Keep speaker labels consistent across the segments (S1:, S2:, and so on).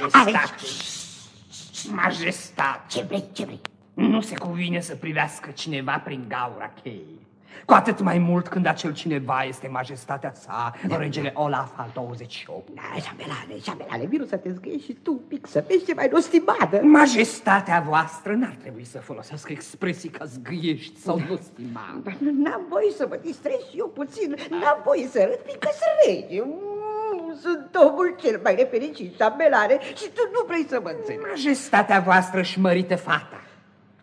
S1: Majestate! Majestate!
S2: Ce vrei, ce vrei?
S1: Nu se cuvine să privească cineva prin gaura cheii. Cu atât mai mult când acel cineva este majestatea sa, regele Olaf al 28.
S2: Da, șambelane, șambelane, vino să te zgâiești și tu un pic, să vezi ce mai nostimată.
S1: Majestatea voastră n-ar trebui să folosească expresii ca zgâiești sau nostimată.
S2: N-am voie să mă distrez și eu puțin, n-am voie să râd, fiindcă sunt rege. Mm, Sunt omul cel mai nefericit, șambelane, și tu nu vrei să mă înțelegi.
S1: Majestatea voastră își mărită fata.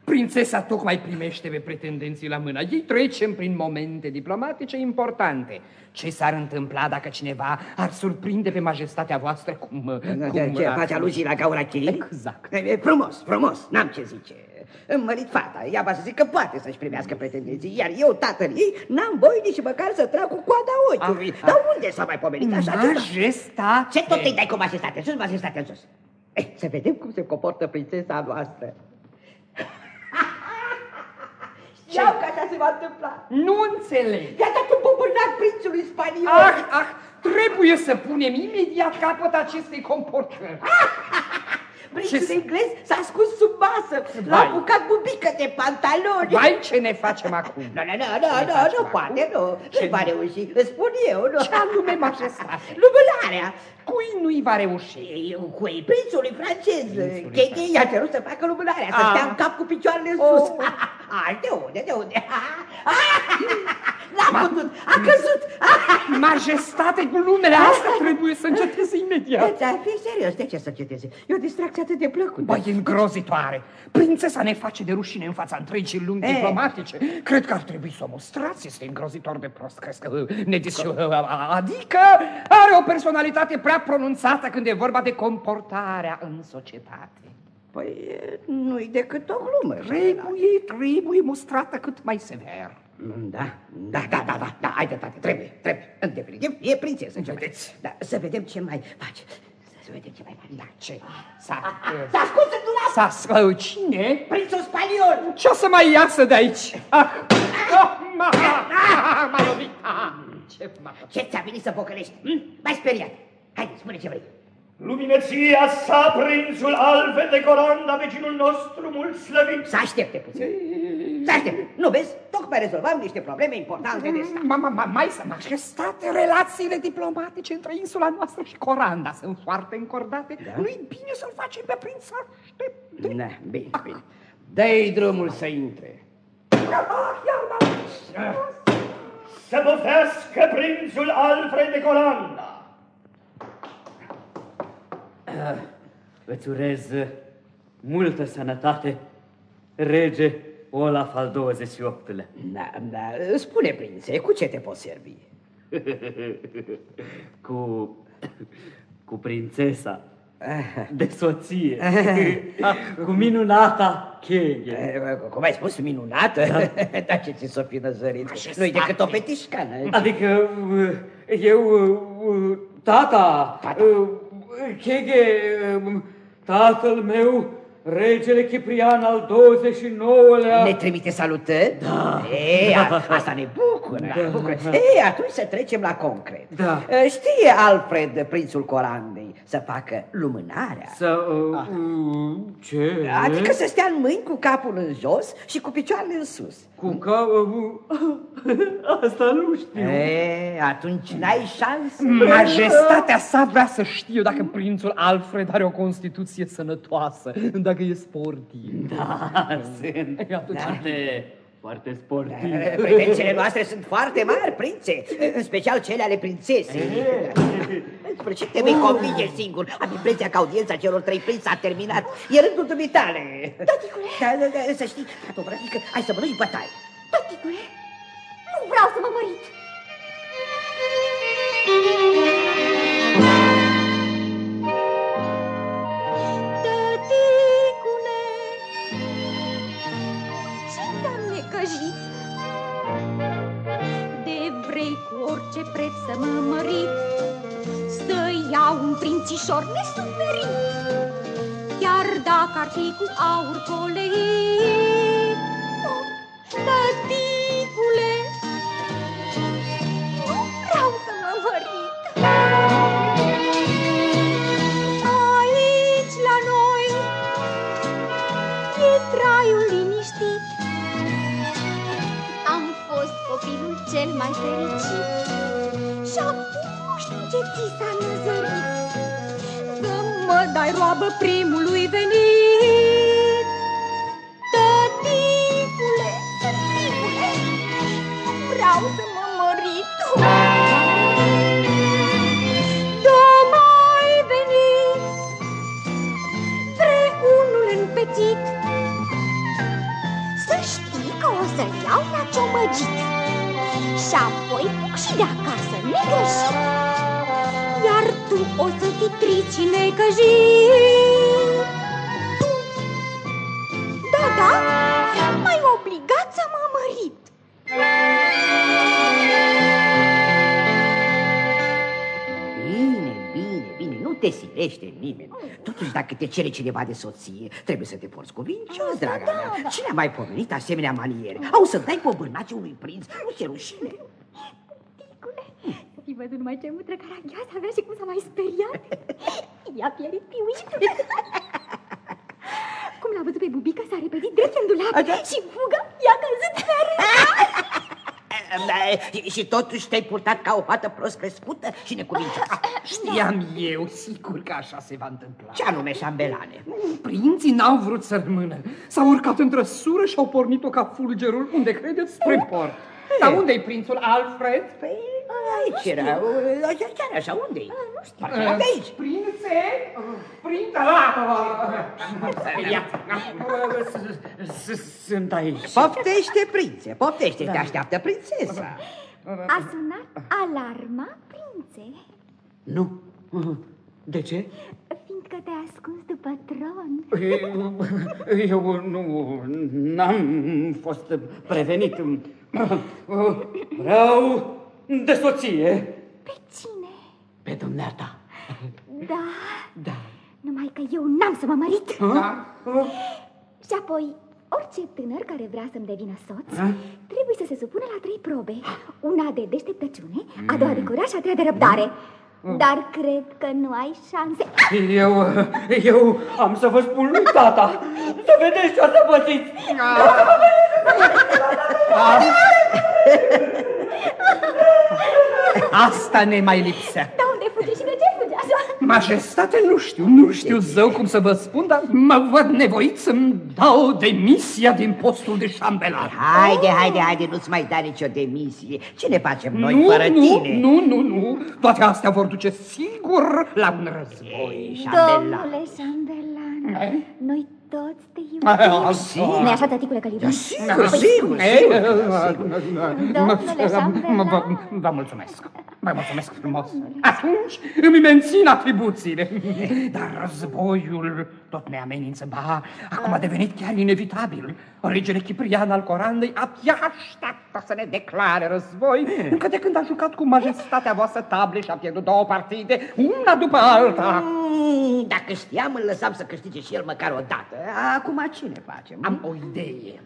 S1: Prințesa tocmai primește pe pretendenții la mână. Ei trecem prin momente diplomatice importante. Ce s-ar întâmpla dacă cineva ar surprinde pe majestatea voastră cum... cum
S2: Ce, faci aluzii la gaura cheii?
S1: Exact.
S2: E, e, frumos, frumos, n-am ce zice. Îmi mărit fata, ea va să zic că poate să-și primească pretendenții, iar eu, tatăl ei, n-am voie nici măcar să trag cu coada ochiului.
S1: Ah,
S2: Dar unde s-a mai pomenit așa ceva?
S1: Majestate!
S2: Ce tot îi dai cu majestatea? Sus, majestatea, sus. Eh, să vedem cum se comportă prințesa noastră. Știau că așa se va întâmpla.
S1: Nu înțeleg.
S2: I-a dat un bobânac prințului spaniol.
S1: Ah, ah, trebuie să punem imediat capăt acestei comportări.
S2: Prințul
S1: Ce-
S2: englez s-a ascuns sub masă, l-a
S1: Vai.
S2: apucat bubică de pantaloni.
S1: Vai, ce ne facem acum?
S2: Nu, nu, nu, nu, nu, nu, poate nu,
S1: Ce
S2: nu va
S1: nu?
S2: reuși, îți spun eu, nu.
S1: Ce anume, majestate?
S2: Lumânarea.
S1: Cui nu-i va reuși?
S2: Eu, cu ei, prințului francez,
S1: Prințului
S2: Chege i-a cerut să facă lumânarea, să
S1: Ah.
S2: stea în cap cu picioarele în sus.
S1: Oh.
S2: Ah, de unde, de unde? N-a putut, a căzut.
S1: Majestate, glumele astea trebuie să înceteze imediat.
S2: Da, fii serios, de ce să ceteze? E o distracție atât de plăcută.
S1: Băi, e îngrozitoare. Prințesa ne face de rușine în fața întregii lumi
S2: Eh.
S1: diplomatice. Cred că ar trebui să o mostrați. Este îngrozitor de prost. Crezi că ne dis... Adică are o personalitate prea pronunțată când e vorba de comportarea în societate.
S2: Păi, nu-i decât o glumă.
S1: Trebuie, trebuie mostrată cât mai sever.
S2: Mm, Da, da, da, da, da, da, haide, tată, trebuie, trebuie, în definitiv, e prințesă. ce mai-
S1: Vedeți?
S2: Da, să vedem ce mai face. Să vedem ce mai face.
S1: Da, ce? S-a...
S2: S-a ascuns în dulap!
S1: S-a... s- Cine?
S2: Prințul spaniol!
S1: Ce o să mai iasă de aici? Ah! Ah! M-a m-a lovit! Ah! Ce m-a
S2: Ce ți-a venit să pocălești? Hm? M-ai speriat. Haide, spune ce vrei.
S3: Lumineția sa, prințul Alve de Coranda, vecinul nostru mult slăvit.
S2: Să aștepte puțin. Să aștepte. Nu vezi? Tocmai rezolvam niște probleme importante de stat.
S1: Ma, ma, ma, mai să majestate, relațiile diplomatice între insula noastră și Coranda sunt foarte încordate. Da? Nu-i bine să-l facem pe prinț să aștepte.
S2: Da, bine, bine. Dă-i drumul să intre.
S3: Să băfească prințul Alfred de Coranda.
S4: Îți urez multă sănătate, rege Olaf al 28-lea.
S2: Da, da, spune, prințe, cu ce te poți servi?
S4: Cu, cu prințesa de soție, cu minunata Cheghe.
S2: Eh, Cum ai spus, minunată? Da, ce ți s-o fi năzărit? Nu-i decât o petișcană.
S4: Adică eu, tata,
S2: Tata.
S4: Cheghe, tatăl meu, regele Ciprian al 29-lea.
S2: Ne trimite salutări? Da. E, a, asta ne bucură. Da. bucură. E, atunci să trecem la concret.
S4: Da.
S2: E, Știe Alfred, prințul Corandei, să facă lumânarea?
S4: Să... Uh, uh, ce?
S2: Adică să stea în mâini cu capul în jos și cu picioarele în sus.
S4: Cu ca... Asta nu știu.
S2: E, atunci n-ai șansă.
S1: Majestatea sa vrea să știe dacă prințul Alfred are o constituție sănătoasă, dacă e sportiv.
S4: Da, sunt
S1: E, atunci-
S4: foarte, foarte sportiv.
S2: Pretențiile noastre sunt foarte mari, prințe, în special cele ale prințesei. În sfârșit te vei convinge singur. Am impresia că audiența celor trei prinți a terminat. E rândul dumitale. Taticule! Da, da, da, să știi, tată, brătică, hai să mănânci bătaie.
S5: Tăticule, nu vreau să mă mărit. Tăticule, ce te-am necăjit? De vrei cu orice preț să mă mărit, avea un prințișor nesuferit, Chiar dacă ar fi cu aur colit. Nu, oh,
S6: oh, să mă mărit. Aici, la noi, e traiul liniștit. Am fost copilul cel mai fericit. Și acum nu ce
S5: ți s-a năzărit dai roabă primului venit. Tăticule, tăticule Vreau să mă mărit Da mai venit. Spre unul împețit Să știi că o să-l iau la ciomăgit. Și apoi puc și de acasă negreșit Iar tu o să fii trici și necăjit Da, da, m-ai obligat să mă mărit
S2: Bine, bine, bine, nu te silește nimeni. Totuși, dacă te cere cineva de soție, trebuie să te porți cuvincios, draga
S5: da,
S2: mea.
S5: da.
S2: Cine a mai pomenit asemenea maniere? Au să dai cu bărnace unui prinț, nu ți rușine.
S5: Ticule, să fi văzut numai ce mutră caragioasă avea și cum s-a mai speriat. I-a pierit piuitul. Cum l-a văzut pe bubica, s-a repezit drept în dulap
S2: Așa?
S5: și fugă i-a căzut pe rând.
S2: Da, și- Și totuși te-ai purtat ca o fată prost crescută și necuvincioasă.
S1: Știam eu, sigur că așa se va întâmpla.
S2: Ce anume, șambelane?
S1: Prinții n-au vrut să rămână. S-au urcat în trăsură și au pornit-o ca fulgerul, unde credeți, spre port. Dar unde-i prințul Alfred?
S2: Păi, aici era, așa, chiar așa, unde-i? Nu știu. Parcă era de aici.
S1: Prințe? Prințe? Ah, Ia.
S4: Sunt aici.
S2: Poftește, prințe, poftește, te așteaptă prințesa.
S5: A sunat alarma, prințe,
S4: Nu. De ce?
S5: fiindcă te-ai ascuns după tron.
S4: Eu nu, n-am fost prevenit. Vreau de soție.
S5: Pe cine?
S4: Pe dumneata.
S5: Da,
S4: Da.
S5: numai că eu n-am să mă mărit.
S1: Da?
S5: Și apoi, orice tânăr care vrea să-mi devină soț, trebuie să se supună la trei probe. Una de deșteptăciune, a doua de curaj și a treia de răbdare. Dar cred că nu ai șanse.
S4: Eu, eu am să vă spun lui tata. Să vedeți ce o să pățiți.
S1: Asta ne mai lipsea.
S5: Dar unde fuge și de ce fuge așa?
S1: Majestate, nu știu, nu știu zău cum să vă spun, dar mă văd nevoit să-mi dau demisia din postul de șambelan.
S2: Haide, haide, haide, nu-ți mai da nicio demisie. Ce ne facem noi
S1: nu,
S2: fără
S1: nu,
S2: tine?
S1: nu, nu, nu, toate astea vor duce sigur la un război.
S2: Ei, șambelan.
S5: Domnule șambelan,
S1: Eh?
S5: noi toți te
S1: Ah,
S5: iubim. Nu-i așa, tăticule, că iubim?
S2: Sigur, sigur, sigur,
S5: Domnule șambelan.
S1: Vă, vă mulțumesc. Vă mulțumesc frumos. Atunci îmi mențin atribuțiile. Dar războiul tot ne amenință. Ba, acum a devenit chiar inevitabil. Regele Ciprian al Corandei abia așteaptă să ne declare război, încă de când a jucat cu majestatea voastră table și a pierdut două partide, una după alta.
S2: Mm, Dacă știam, îl lăsam să câștige și el măcar o dată. Acum ce ne facem?
S1: Am o idee.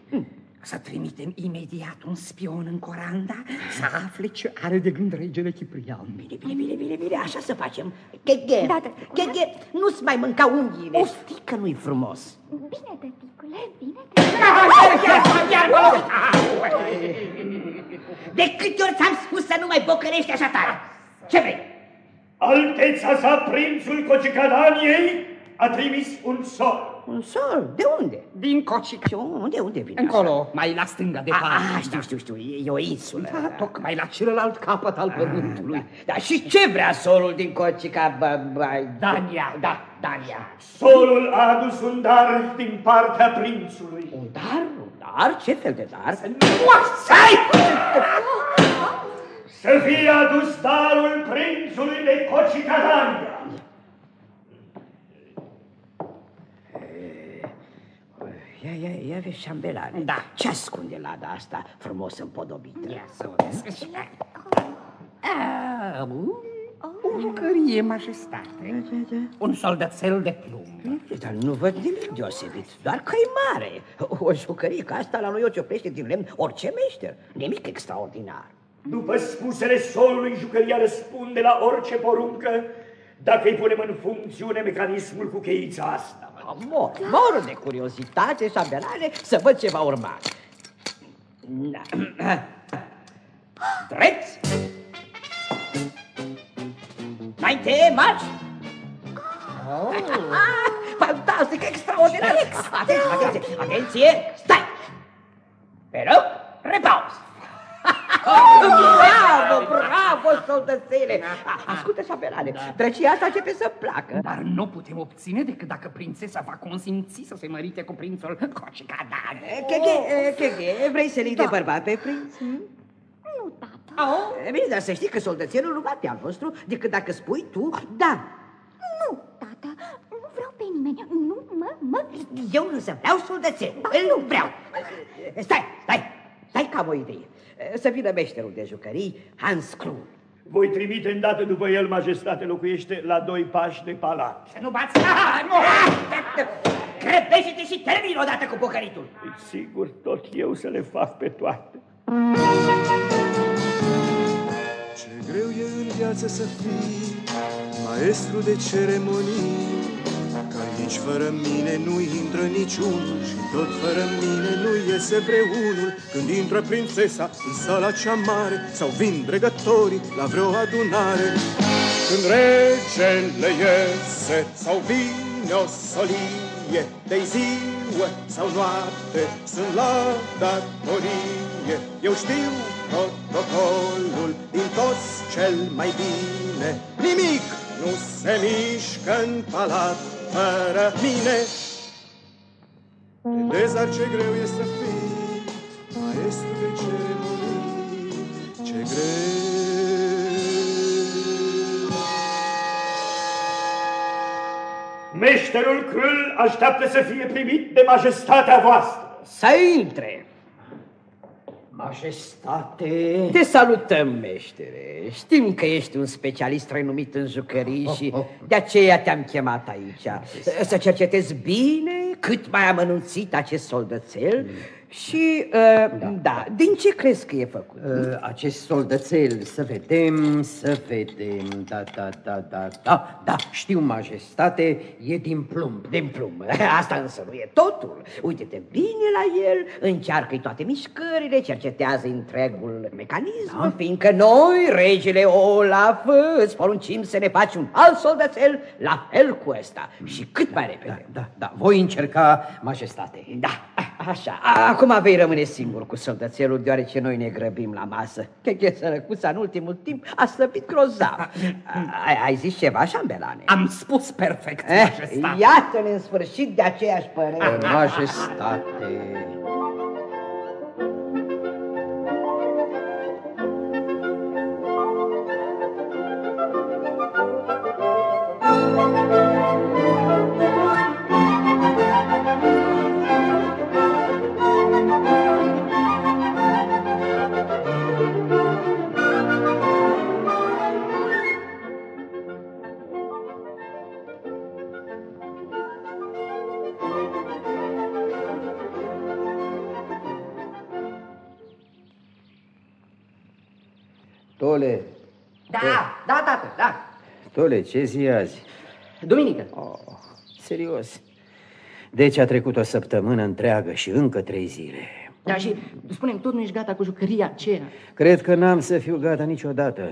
S1: Să trimitem imediat un spion în Coranda să afle ce are de gând regele Ciprian.
S2: Bine, bine, bine, bine, bine, așa să facem. Cheghe,
S5: Da, da.
S2: cheghe, nu-ți mai mânca unghiile. Știi că nu-i frumos.
S5: Bine, tăticule, bine, tăticule.
S2: De câte ori ți-am spus să nu mai bocărești așa tare? Ce vrei?
S3: Alteța sa, prințul Cocicadaniei, a trimis un sol.
S2: Un sol? De unde?
S1: Din Cocic.
S2: Și unde, unde vine
S1: Încolo, mai la stânga de
S2: așa? A,
S1: parte.
S2: a, știu, știu, știu, e, e o insulă.
S1: Da, tocmai la celălalt capăt al pământului.
S2: Da, da, și ce vrea solul din Cocica? Bă, bă,
S1: Dania.
S2: Da, Dania.
S3: Solul a adus un dar din partea prințului.
S2: Un dar? Un dar? Ce fel de dar?
S1: Stai!
S3: Să fie adus darul prințului de Cocicadania.
S2: Ia, ia, ia vezi șambelane.
S1: Da.
S2: Ce ascunde lada asta frumos împodobită?
S1: Ia să vezi. Ah, O jucărie, majestate. Un soldățel de plumb.
S2: Dar nu văd nimic deosebit, doar că e mare. O jucărie ca asta la noi o ciopește din lemn orice meșter. Nimic extraordinar.
S3: După spusele solului, jucăria răspunde la orice poruncă dacă îi punem în funcțiune mecanismul cu cheița asta.
S2: Mor, mor de curiozitate și abelare să văd ce va urma. Drept! Înainte, marș! Oh. Fantastic, extraordinar! Atenție, atenție, atenție, stai! Pe loc, repaus! Bravo, bravo, soldățele! Ascultă, șapelane, drăcia asta începe să placă.
S1: Dar nu putem obține decât dacă prințesa va consimți să se mărite cu prințul Cocicadan.
S2: Cheghe, Cheghe, vrei să-l de bărbat pe prinț?
S5: Nu, tată.
S2: Oh, bine, dar să știi că soldățelul nu va al vostru decât dacă spui tu da.
S5: Nu, tată, nu vreau pe nimeni. Nu, mă, mă...
S2: Eu nu să vreau soldățel, îl nu vreau. Stai, stai, stai că am o idee. Să vină meșterul de jucării, Hans Klum.
S3: Voi trimite îndată după el, majestate, locuiește la doi pași de palat.
S1: Să nu bați! Ah, nu!
S2: Crepește-te și termin odată cu pocăritul.
S3: Sigur, tot eu să le fac pe toate.
S7: Ce greu e în viață să fii maestru de ceremonii, Că aici fără mine nu intră niciunul și tot fără mine nu iese vreunul. Când intră prințesa în sala cea mare sau vin dregătorii la vreo adunare. Când regele iese sau vine o solie de ziua sau noapte sunt la datorie. Eu știu protocolul din toți cel mai bine. Nimic nu se mișcă în palat fără mine. Vedeți, dar ce greu e să fii maestru de ceremonii, ce greu.
S3: Meșterul Crâl așteaptă să fie primit de majestatea voastră.
S2: Să intre.
S1: Majestate!
S2: Te salutăm, meștere. Știm că ești un specialist renumit în jucării și de aceea te-am chemat aici. Să cercetezi bine cât mai amănunțit acest soldățel și, uh, da. da, din ce crezi că e făcut?
S8: Uh, acest soldățel, să vedem, să vedem, da, da, da, da, da, da, știu, majestate, e din plumb.
S2: Din plumb, asta însă nu e totul. Uite-te bine la el, încearcă-i toate mișcările, cercetează întregul mecanism, da? fiindcă noi, regele Olaf, îți poruncim să ne faci un alt soldățel la fel cu ăsta și cât mai repede.
S8: Da, da, da, voi încerca, majestate.
S2: Da, așa, acum Acum vei rămâne singur cu soldățelul, deoarece noi ne grăbim la masă. Cheche sărăcuța în ultimul timp a slăbit grozav. Ai, ai zis ceva, șambelane?
S1: Am spus perfect,
S2: eh, majestate. Iată-ne în sfârșit de aceeași părere.
S8: Majestate. Tole.
S2: Da, da, tată, da.
S8: Tole, ce zi azi?
S2: Duminică.
S8: Oh, serios. Deci a trecut o săptămână întreagă și încă trei zile.
S2: Da, și spunem, tot nu ești gata cu jucăria aceea.
S8: Cred că n-am să fiu gata niciodată.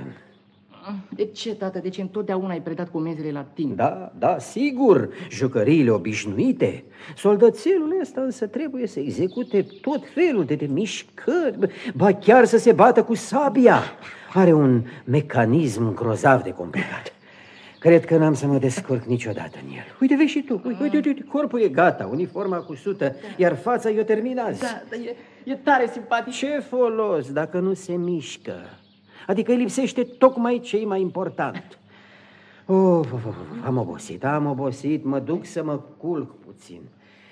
S2: De ce, tată? De ce întotdeauna ai predat comenzile la timp?
S8: Da, da, sigur, jucăriile obișnuite. Soldățelul ăsta însă trebuie să execute tot felul de, de mișcări, ba chiar să se bată cu sabia. Are un mecanism grozav de complicat. Cred că n-am să mă descurc niciodată în el. Uite, vezi și tu, uite, uite, uite, corpul e gata, uniforma cu sută, iar fața e o terminați.
S2: Da, da e, e tare simpatic.
S8: Ce folos dacă nu se mișcă? Adică îi lipsește tocmai cei mai important. Oh, am obosit, am obosit, mă duc să mă culc puțin.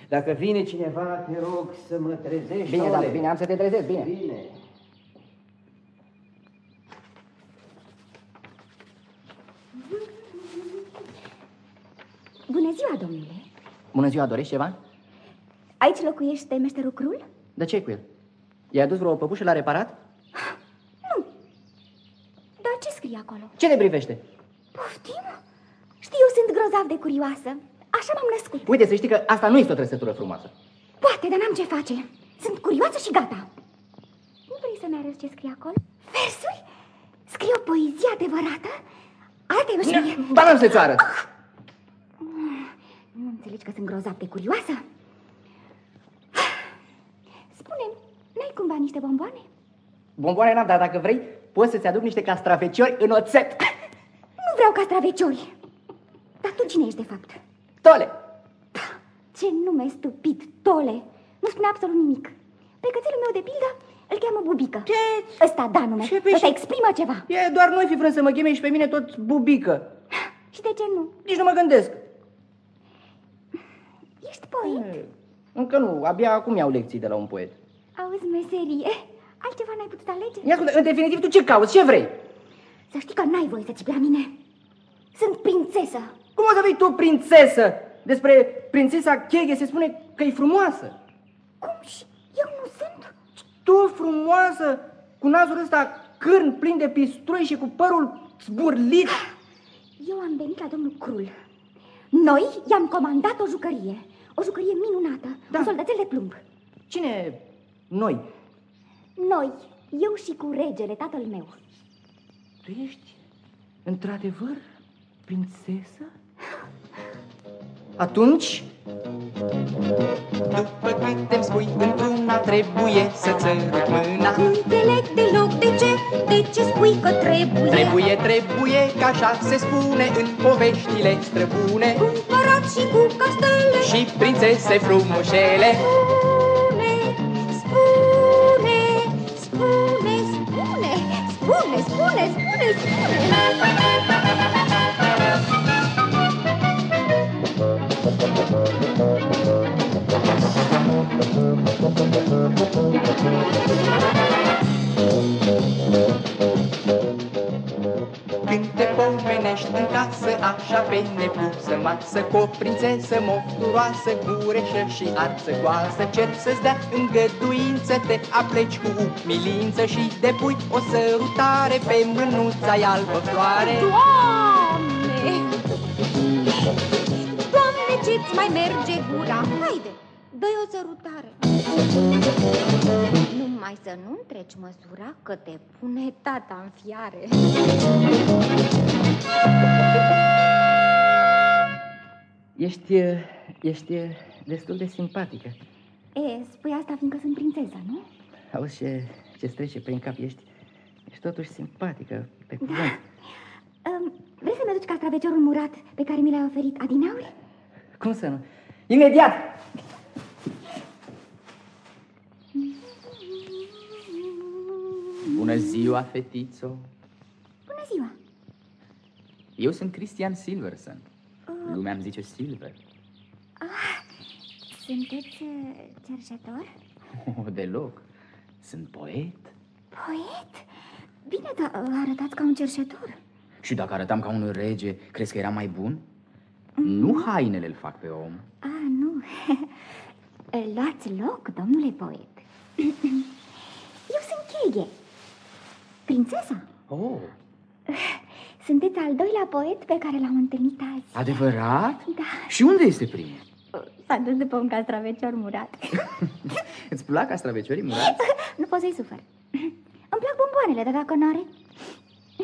S8: Dacă vine cineva, te rog să mă trezești.
S2: Bine, da, bine, am să te trezesc, bine.
S8: Bine.
S5: Bună ziua, domnule.
S2: Bună ziua, dorești ceva?
S5: Aici locuiește meșterul Crul?
S2: De ce cu el? I-ai adus vreo păpușă la reparat?
S5: Nu. Dar ce scrie acolo?
S2: Ce ne privește?
S5: Poftim? Știu, sunt grozav de curioasă. Așa m-am născut.
S2: Uite, să știi că asta nu este o trăsătură frumoasă.
S5: Poate, dar n-am ce face. Sunt curioasă și gata. Nu vrei să-mi arăți ce scrie acolo? Versuri? Scrie o poezie adevărată? Arată-i-o și mie.
S9: Ba n-am să-ți arăt.
S5: Nu înțelegi că sunt grozav de curioasă? spune n-ai cumva niște bomboane?
S9: Bomboane n-am, dar dacă vrei, poți să-ți aduc niște castraveciori în oțet.
S5: Nu vreau castraveciori. Dar tu cine ești de fapt?
S9: Tole!
S5: Ce nume stupid, Tole. Nu spune absolut nimic. Pe cățelul meu, de pildă, îl cheamă Bubică.
S9: Ce?
S5: Ăsta da nume.
S9: Ce pe
S5: Ăsta
S9: și-
S5: exprimă ceva.
S9: E doar noi fi vrem să mă cheme și pe mine tot bubică.
S5: Și de ce nu?
S9: Nici nu mă gândesc.
S5: Ești poet.
S9: Încă nu, abia acum iau lecții de la un poet.
S5: Auzi, meserie. Altceva n-ai putut alege?
S9: Ia ascultă, în definitiv, tu ce cauți? Ce vrei?
S5: Să știi că n-ai voie să ți la mine. Sunt prințesă.
S9: Cum o să fii tu prințesă? Despre prințesa Cheghe se spune că e frumoasă.
S5: Cum și eu nu sunt?
S9: Tu frumoasă, cu nasul ăsta cârn plin de pistrui și cu părul zburlit.
S5: Eu am venit la domnul Crul. Noi i-am comandat o jucărie. O jucărie minunată.
S9: Da.
S5: Un soldățel de plumb.
S9: Cine? Noi.
S5: Noi, eu și cu regele, tatăl meu.
S9: Tu ești, într-adevăr, prințesă? Atunci,
S10: După cât îmi spui, într-una trebuie să țărut mâna
S5: Nu înțeleg deloc de ce, de ce spui că trebuie.
S10: Trebuie, trebuie, că așa se spune în poveștile străbune
S5: Cu împărat și cu castele.
S10: Și prințese frumușele
S5: spune, spune, spune, spune, spune.
S10: Când te pomenești în casă așa pe nepusă masă Cu o prințesă mofturoasă, gureșă și arțăgoasă Cer să-ți dea îngăduință, te apleci cu umilință Și depui o sărutare pe mânuța albă floare
S5: Doamne! Doamne, ce-ți mai merge gura? Haide, dă-i o sărutare. Numai să nu întreci măsura că te pune tata în fiare.
S9: ești, eh, ești eh, destul de simpatică.
S5: E, spui asta fiindcă sunt prințesă, nu?
S9: Auzi ce, ce trece prin cap, ești, ești totuși simpatică, pe cuvânt.
S5: Um, vrei să-mi aduci castraveciorul murat pe care mi l-ai oferit adineauri?
S9: Cum să nu? Imediat!
S10: Bună ziua, fetițo!
S5: Bună ziua!
S10: Eu sunt Cristian Silverson Lumea îmi zice Silver
S5: Sunteți uh, cerșetor?
S10: oh, Deloc Sunt poet
S5: Poet? Bine, dar uh, arătați ca un cerșetor.
S10: Și dacă arătam ca un rege, crezi că era mai bun? Nu hainele îl fac pe om
S5: A, nu. Luați loc, domnule poet. Eu sunt Cheghe, prințesa.
S10: Oh,
S5: Sunteți al doilea poet pe care l-am întâlnit azi.
S10: adevărat?
S5: Da,
S10: Și unde este primul?
S5: s-a dus după un castravecior murat.
S10: Îți plac castraveciorii murați?
S5: nu pot să-i sufăr. Îmi plac bomboanele, dar dacă n-are...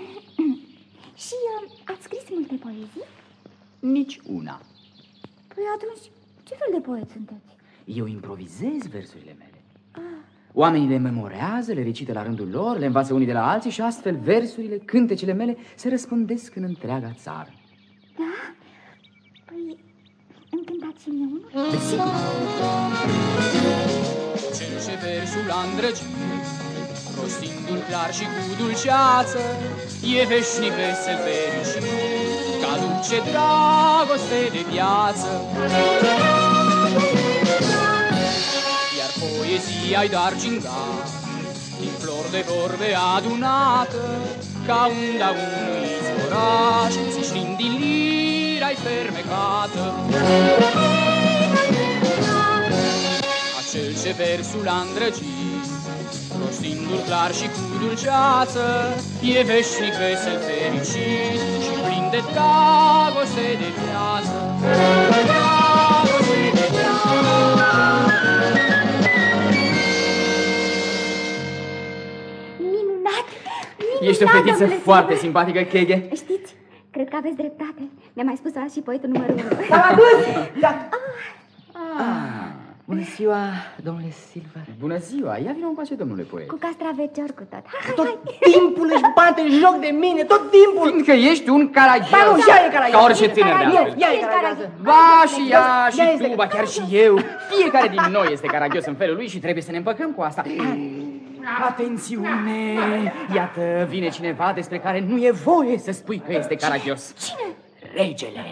S5: Și uh, ați scris multe poezii?
S10: Nici una
S5: Păi atunci, ce fel de poet sunteți?
S10: Eu improvizez versurile mele Oamenii le memorează, le recită la rândul lor, le învață unii de la alții și astfel versurile, cântecele mele se răspândesc în întreaga țară.
S5: Da? Păi, îmi cântați și mie unul?
S10: Cel ce versul a îndrăgit, rostindu-l clar și cu dulceață, e veșnic vesel fericit, ca dulce dragoste de viață. Poezia-i de argingat, din flori de vorbe adunată, ca unda unui izvoraș, țișind din lira-i fermecată. Acel ce versul a îndrăgit, rostindu-l clar și cu dulceață, e veșnic vesel fericit și plin de dragoste de viață. Dragoste de viață.
S9: Ești o fetiță
S5: domnule
S9: foarte
S5: Silver.
S9: simpatică, Cheghe.
S5: Știți Cred că aveți dreptate. Mi-a mai spus azi și poetul numărul 1.
S2: S-au adus! Da.
S9: Bună ziua, domnule Silver.
S11: Bună ziua, ia vină încoace, domnule poet.
S5: Cu castraveciori cu tot. Hai, hai,
S2: Tot
S5: hai.
S2: timpul își bate joc de mine, tot timpul!
S11: Fiindcă ești un caragios.
S2: Ba nu, și ea e caragios.
S11: Ca orice tânăr de
S5: Caragios.
S11: altfel.
S2: Ea e
S5: Ești
S2: caragios.
S5: caragios.
S11: Ba și ea și
S2: Ea este-
S11: tu, ba chiar și eu. Fiecare din noi este caragios în felul lui și trebuie să ne împăcăm cu asta. Atențiune! Iată, vine cineva despre care nu e voie să spui că este caragios.
S5: Cine?
S11: Regele.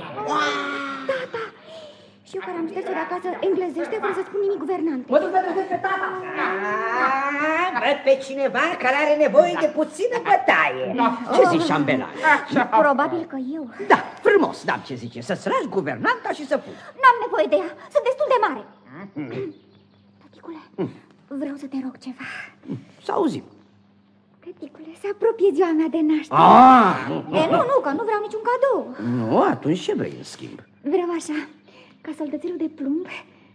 S5: Și eu care am șters-o de acasă englezește fără să spun nimic guvernante.
S2: Mă duc să trezesc pe tata! Ah, Văd pe cineva care are nevoie de puțină bătaie. Ce zici, șambelan?
S5: Probabil că eu.
S2: Da, frumos, da, ce zice, să-ți lași guvernanta și să pui.
S5: N-am nevoie de ea. Sunt destul de mare. Tăticule, vreau să te rog ceva.
S2: Să auzim.
S5: Tăticule, se apropie ziua mea de naștere.
S2: Ah,
S5: E, nu, nu, că nu vreau niciun cadou.
S2: nu, atunci ce vrei în schimb?
S5: Vreau așa, ca soldățelul de plumb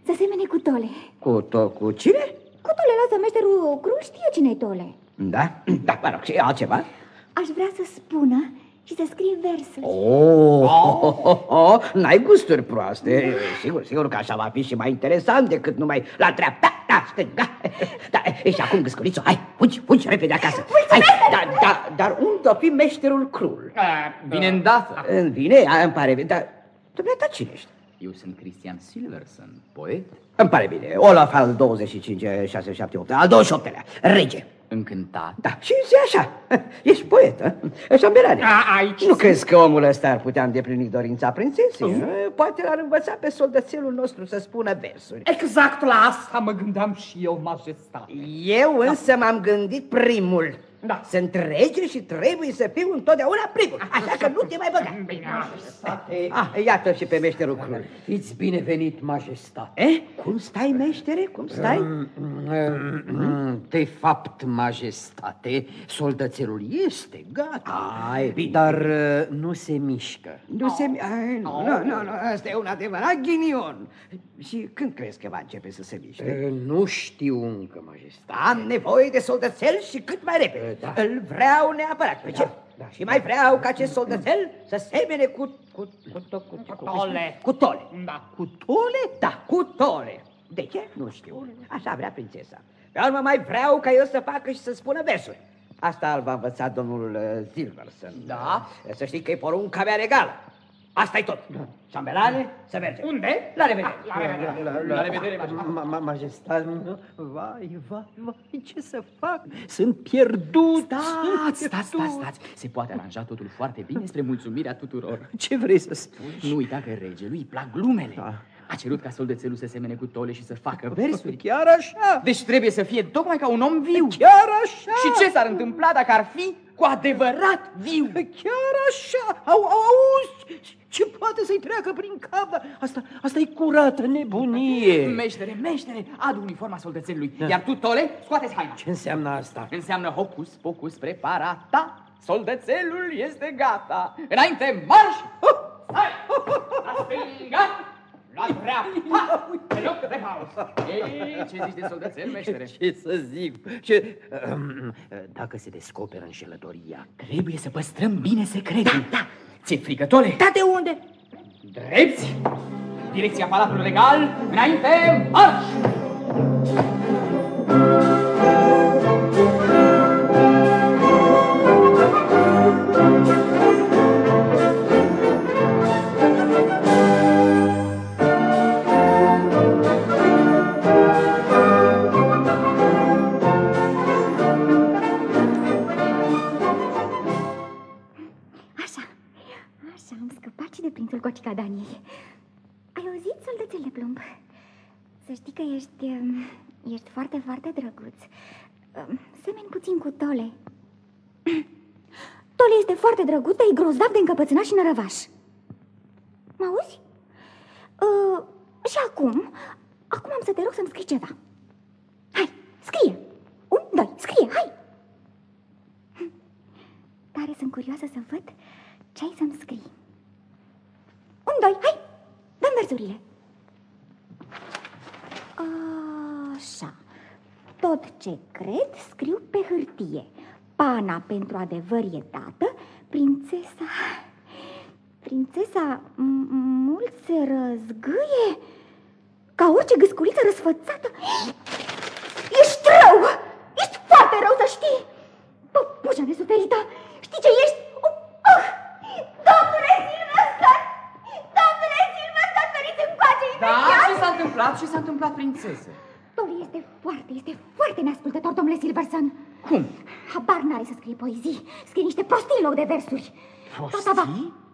S5: să semene cu tole.
S2: Cu, to, cu cine?
S5: Cu tole lasă meșterul Crul știe cine-i tole.
S2: Da? Da, mă rog, și altceva?
S5: Aș vrea să spună și să scrie versuri.
S2: Oh, oh, oh, oh, n-ai gusturi proaste. Sigur, sigur că așa va fi și mai interesant decât numai la dreapta, da, stânga. Da, e, și acum, gâsculițo, hai, fugi, fugi repede acasă. Hai, da, da, dar unde o fi meșterul Crul?
S11: Vine îndată.
S2: Îmi vine, a, îmi pare bine, dar dumneata cine ești?
S11: Eu sunt Cristian Silverson, poet.
S2: Îmi pare bine, Olaf al 25, 6, 7, 8, al 28-lea, rege.
S11: Încântat.
S2: Da, și zi așa, ești poet, a? Șambelane.
S11: A, aici
S2: Nu crezi că omul ăsta ar putea îndeplini dorința prințesei? Eh, Poate l-ar învăța pe soldățelul nostru să spună versuri.
S11: Exact la asta mă gândeam și eu, majestate.
S2: Eu însă m-am gândit primul.
S11: Da.
S2: Sunt rege și trebuie să fiu întotdeauna primul, așa că nu te mai băga.
S11: Bine,
S2: Ah, iată și pe meșterul Crul.
S8: Fiți binevenit, majestate.
S2: Eh? Cum stai, meștere? Cum stai?
S8: De fapt, majestate, soldățelul este gata.
S2: Ai, bine.
S8: Dar uh, nu se mișcă.
S2: Nu se... Ai, nu, nu, nu, nu, asta e un adevărat ghinion. Și când crezi că va începe să se miște?
S8: Uh, Nu știu încă, majestate.
S2: Am nevoie de soldățel și cât mai repede.
S8: Da.
S2: Îl vreau neapărat. Pe ce?
S8: da.
S2: Și mai vreau ca acest soldățel să semene cu... Cu, cu, cu, cu, cu
S11: tole.
S2: Cu tole.
S11: Da.
S2: Cu tole? Da, cu tole. De ce? Nu știu. Așa vrea prințesa. Pe urmă mai vreau ca eu să facă și să spună versuri. Asta îl va învăța domnul uh, Silverson.
S11: Da.
S2: Să știi că e porunca mea regală. Asta e tot. Șambelane, să mergem.
S11: Unde?
S2: La revedere.
S11: La revedere. La revedere,
S8: Ma- ma- Majestate, nu? vai, vai, vai, ce să fac? Sunt pierdut.
S11: Stați, stați, stați, stați. Se poate aranja totul foarte bine spre mulțumirea tuturor.
S8: Ce vrei să spui?
S11: Nu uita că regelui îi plac glumele.
S8: Da.
S11: A cerut ca soldățelul să semene cu tole și să facă versuri.
S8: Chiar așa?
S11: Deci trebuie să fie tocmai ca un om viu.
S8: Chiar așa?
S11: Și ce s-ar întâmpla dacă ar fi cu adevărat viu?
S8: Chiar așa? Au, au, auzi? Ce poate să-i treacă prin cap? Dar Asta, asta e curată nebunie.
S11: Meștere, meștere, adu uniforma soldățelului. Iar tu, Tole, scoate-ți haina.
S8: Ce înseamnă asta?
S11: Înseamnă hocus pocus preparata. Soldățelul este gata. Înainte, marș! Hai! La stânga! La dreapta! Pe loc de pauză. Ei, ce zici de soldățel, meștere?
S8: Ce să zic? Ce... Um, Dacă se descoperă înșelătoria,
S11: Trebuie să păstrăm bine secretul. Da, da. Ți-e frică, Tole?
S2: Da, de unde?
S11: Drepți! Direcția Palatului Regal, înainte, marș!
S5: Așa, prințul Cocica Daniei. Ai auzit, soldățel de plumb? Să știi că ești, um, ești foarte, foarte drăguț. Um, Semeni puțin cu Tole. Tole este foarte drăguț, dar e grozav de încăpățânat și nărăvaș. Mă auzi? Uh, și acum, acum am să te rog să-mi scrii ceva. Hai, scrie! Un, doi, scrie, hai! Tare sunt curioasă să văd ce ai să-mi scrii. Un, doi, hai! Dăm versurile. Așa. Tot ce cred scriu pe hârtie. Pana pentru adevăr e dată, prințesa... prințesa m- mult se răzgâie ca orice gâsculiță răsfățată. Ești rău! Ești foarte rău, să știi! Păpușa nesuferită! Știi ce ești?
S1: Întâmplat? Ce s-a întâmplat, prințesă?
S5: Toli este foarte, este foarte neascultător, domnule Silverson.
S1: Cum?
S5: Habar n-are să scrie poezii. Scrie niște prostii în loc de versuri. Tata va,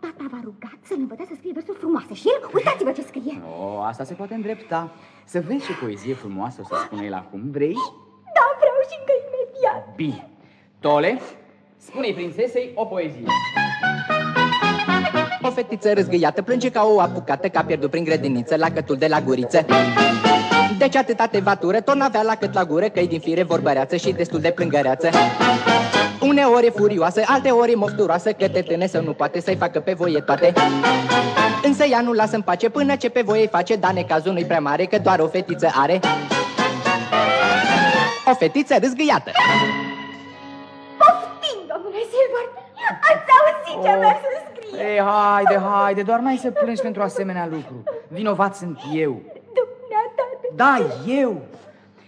S5: tata va rugat să-l învățe să scrie versuri frumoase și el, uitați-vă ce scrie.
S12: O, asta se poate îndrepta. Să vezi ce poezie frumoasă o să spune el acum. Vrei?
S5: Da, vreau și încă imediat.
S12: Bine. Tole,
S1: Spune-i prințesei o poezie.
S12: O fetiță răzgâiată plânge ca o apucată Că a pierdut prin grădiniță la cătul de la guriță. Deci atâta tevatură tot n-avea la cât la gură Că-i din fire vorbăreață și destul de plângăreață. Uneori e furioasă, alteori e mofturoasă Că te tâne să nu poate să-i facă pe voie toate. Însă ea nu lasă în pace până ce pe voie îi face Dar necazul nu-i prea mare că doar o fetiță are. O fetiță râzgâiată.
S5: Poftim, domnule Silver. Ați auzit ce
S12: Oh.
S5: versuri scrie?
S12: Ei, haide, haide, doar n-ai să plângi pentru asemenea lucru Vinovat sunt eu
S5: Dumneata,
S12: Da, eu!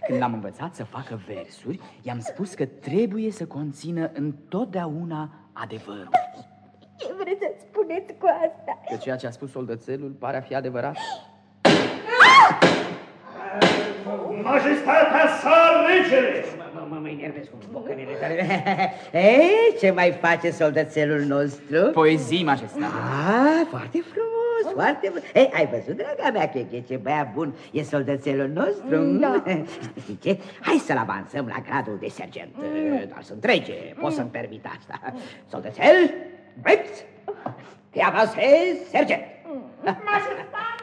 S12: Când l-am învățat să facă versuri, i-am spus că trebuie să conțină întotdeauna adevărul.
S5: ce vreți să spuneți cu asta?
S12: Că ceea ce a spus soldățelul pare a fi adevărat.
S3: Majestatea sa, regele!
S2: Mă, mă, mă enervez cu bocănele tale. Ei, ce mai face soldățelul nostru?
S12: Poezii, majestate.
S2: Ah, foarte frumos, foarte bun. Ei, ai văzut, draga mea, Cheche, ce băiat bun e soldățelul nostru?
S5: Da.
S2: Știi ce? Hai să-l avansăm la gradul de sergent. Dar sunt trece, pot să-mi permit asta. Soldățel, drept, te avansezi, sergent.
S5: Majestate!